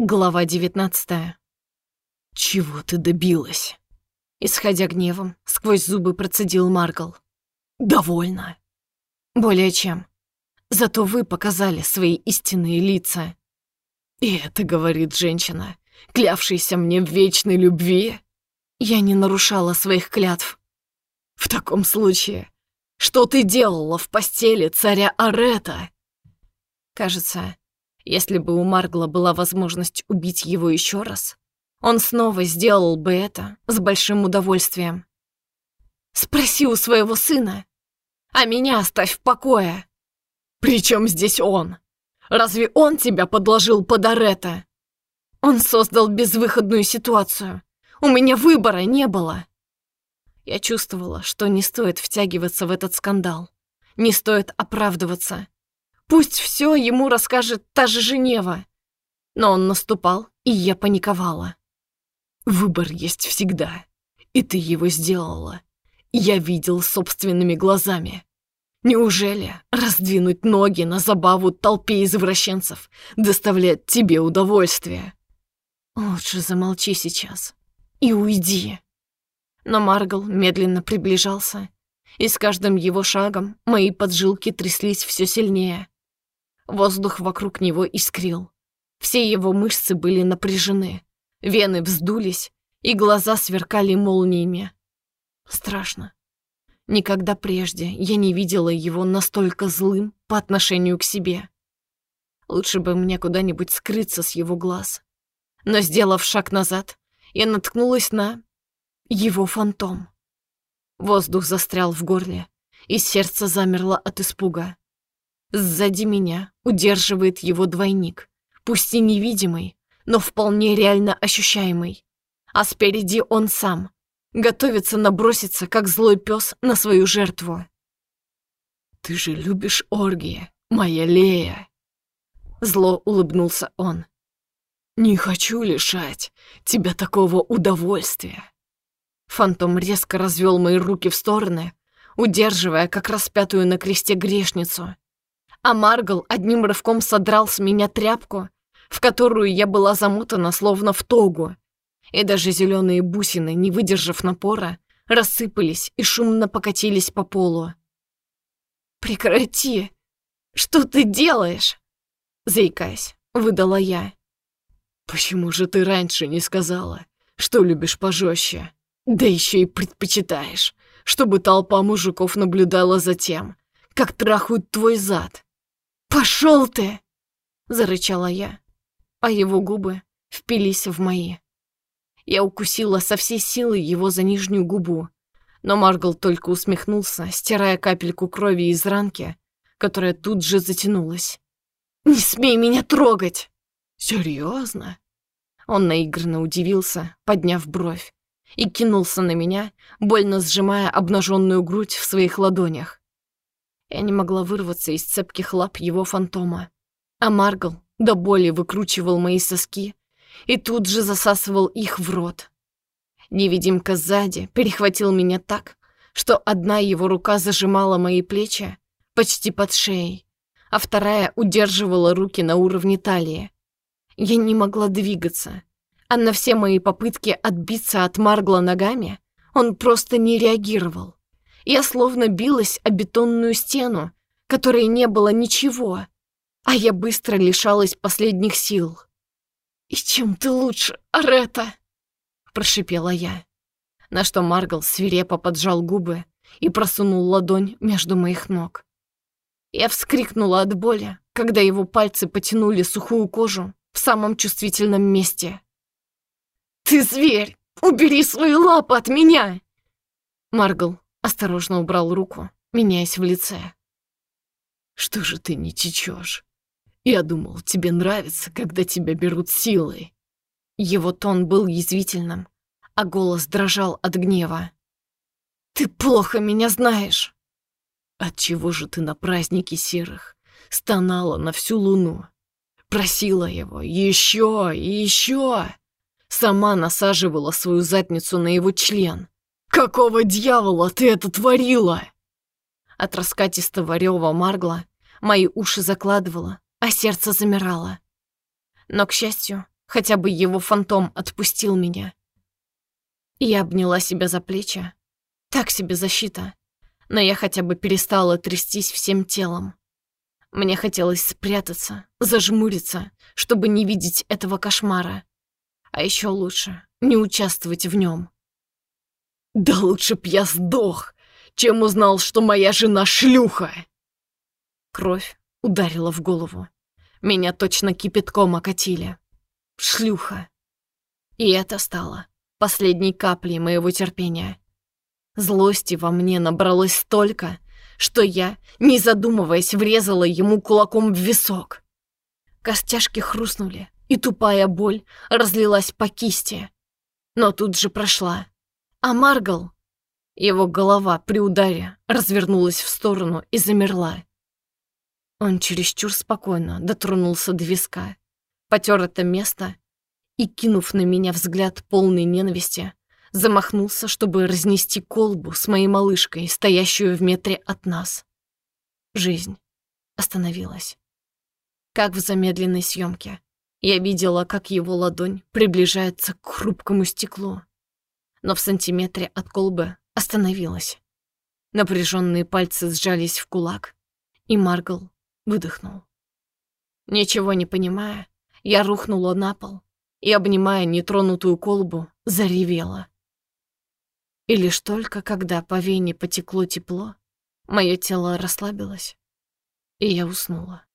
Глава 19 «Чего ты добилась?» Исходя гневом, сквозь зубы процедил Маргл. «Довольно». «Более чем. Зато вы показали свои истинные лица». «И это говорит женщина, клявшаяся мне в вечной любви?» «Я не нарушала своих клятв». «В таком случае, что ты делала в постели царя Арета?» Кажется, если бы у Маргла была возможность убить его еще раз, он снова сделал бы это с большим удовольствием. «Спроси у своего сына, а меня оставь в покое!» «Причем здесь он? Разве он тебя подложил под Арета?» «Он создал безвыходную ситуацию. У меня выбора не было!» Я чувствовала, что не стоит втягиваться в этот скандал. Не стоит оправдываться. Пусть все ему расскажет та же Женева. Но он наступал, и я паниковала. Выбор есть всегда, и ты его сделала. Я видел собственными глазами. Неужели раздвинуть ноги на забаву толпе извращенцев доставляет тебе удовольствие? Лучше замолчи сейчас и уйди. Но Маргал медленно приближался, и с каждым его шагом мои поджилки тряслись все сильнее. Воздух вокруг него искрил. Все его мышцы были напряжены, вены вздулись, и глаза сверкали молниями. Страшно. Никогда прежде я не видела его настолько злым по отношению к себе. Лучше бы мне куда-нибудь скрыться с его глаз. Но, сделав шаг назад, я наткнулась на его фантом. Воздух застрял в горле, и сердце замерло от испуга. Сзади меня удерживает его двойник, пусть и невидимый, но вполне реально ощущаемый. А спереди он сам, готовится наброситься, как злой пес, на свою жертву. «Ты же любишь оргии, моя Лея!» Зло улыбнулся он. «Не хочу лишать тебя такого удовольствия!» Фантом резко развел мои руки в стороны, удерживая, как распятую на кресте грешницу, а Маргл одним рывком содрал с меня тряпку, в которую я была замотана словно в тогу, и даже зеленые бусины, не выдержав напора, рассыпались и шумно покатились по полу. «Прекрати! Что ты делаешь?» Заикаясь, выдала я. «Почему же ты раньше не сказала, что любишь пожестче? Да еще и предпочитаешь, чтобы толпа мужиков наблюдала за тем, как трахают твой зад. «Пошел ты!» — зарычала я, а его губы впились в мои. Я укусила со всей силы его за нижнюю губу, но Маргал только усмехнулся, стирая капельку крови из ранки, которая тут же затянулась. «Не смей меня трогать!» «Серьезно?» Он наигранно удивился, подняв бровь, и кинулся на меня, больно сжимая обнаженную грудь в своих ладонях. Я не могла вырваться из цепких лап его фантома. А Маргл до боли выкручивал мои соски и тут же засасывал их в рот. Невидимка сзади перехватил меня так, что одна его рука зажимала мои плечи почти под шеей, а вторая удерживала руки на уровне талии. Я не могла двигаться, а на все мои попытки отбиться от Маргла ногами он просто не реагировал. Я словно билась о бетонную стену, которой не было ничего, а я быстро лишалась последних сил. «И чем ты лучше, Арета?» — прошипела я, на что Маргал свирепо поджал губы и просунул ладонь между моих ног. Я вскрикнула от боли, когда его пальцы потянули сухую кожу в самом чувствительном месте. «Ты зверь! Убери свои лапы от меня!» Маргал Осторожно убрал руку, меняясь в лице. «Что же ты не течешь? Я думал, тебе нравится, когда тебя берут силой». Его тон был язвительным, а голос дрожал от гнева. «Ты плохо меня знаешь!» «Отчего же ты на празднике серых стонала на всю луну? Просила его еще и еще!» Сама насаживала свою задницу на его член, «Какого дьявола ты это творила?» От раскатистого рева Маргла мои уши закладывало, а сердце замирало. Но, к счастью, хотя бы его фантом отпустил меня. Я обняла себя за плечи. Так себе защита. Но я хотя бы перестала трястись всем телом. Мне хотелось спрятаться, зажмуриться, чтобы не видеть этого кошмара. А еще лучше не участвовать в нем. Да лучше б я сдох, чем узнал, что моя жена шлюха. Кровь ударила в голову. Меня точно кипятком окатили. Шлюха. И это стало последней каплей моего терпения. Злости во мне набралось столько, что я, не задумываясь, врезала ему кулаком в висок. Костяшки хрустнули, и тупая боль разлилась по кисти. Но тут же прошла. А Маргал... Его голова при ударе развернулась в сторону и замерла. Он чересчур спокойно дотронулся до виска, потер это место и, кинув на меня взгляд полной ненависти, замахнулся, чтобы разнести колбу с моей малышкой, стоящую в метре от нас. Жизнь остановилась. Как в замедленной съемке. Я видела, как его ладонь приближается к хрупкому стеклу, но в сантиметре от колбы остановилась. Напряженные пальцы сжались в кулак, и Маргл выдохнул. Ничего не понимая, я рухнула на пол и, обнимая нетронутую колбу, заревела. И лишь только когда по вене потекло тепло, мое тело расслабилось, и я уснула.